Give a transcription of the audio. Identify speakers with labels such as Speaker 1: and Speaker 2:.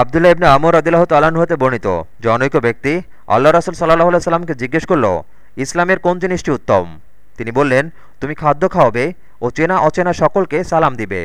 Speaker 1: আবদুল্লাহ ইবনে আমর আদিল্লাহ তালাহ হতে বর্ণিত। জনৈক ব্যক্তি আল্লাহ রাসুল সাল্লাহ সাল্লামকে জিজ্ঞেস করল, ইসলামের কোন জিনিসটি উত্তম? তিনি বললেন, তুমি খাদ্য খাওয়াবে ও চেনা অচেনা সকলকে সালাম দিবে।